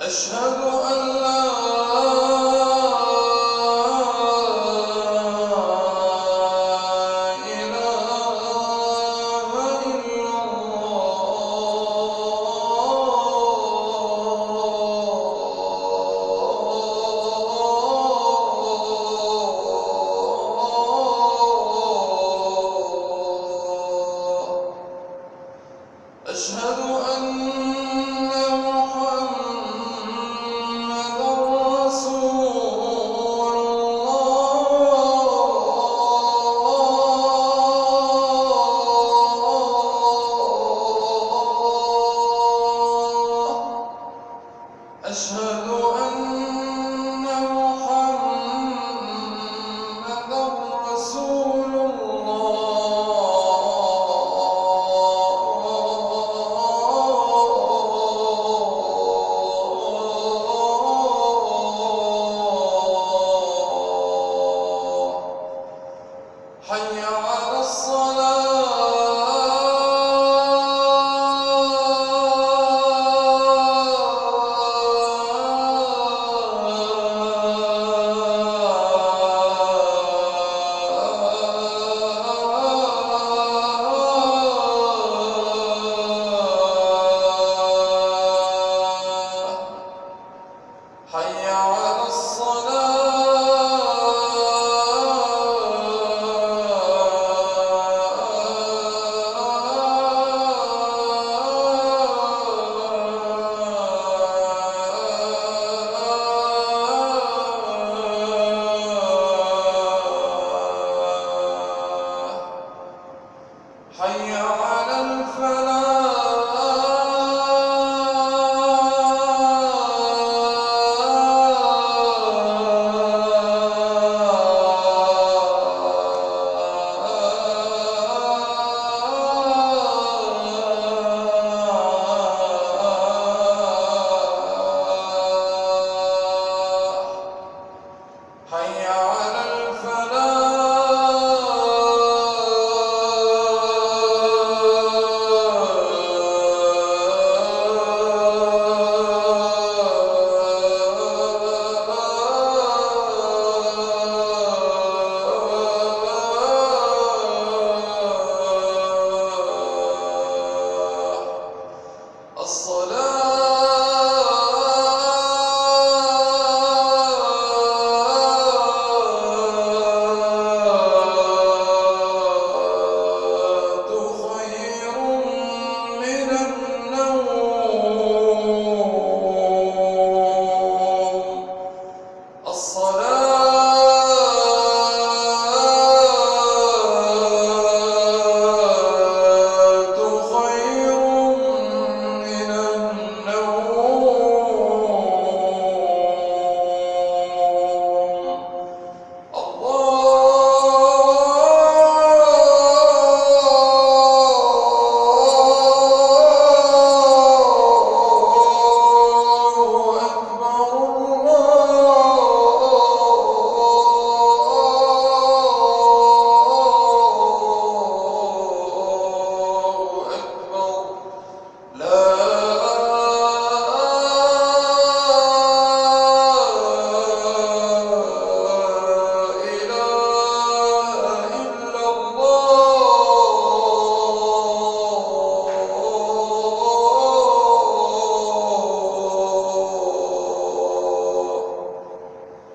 أشهد أن لا حي على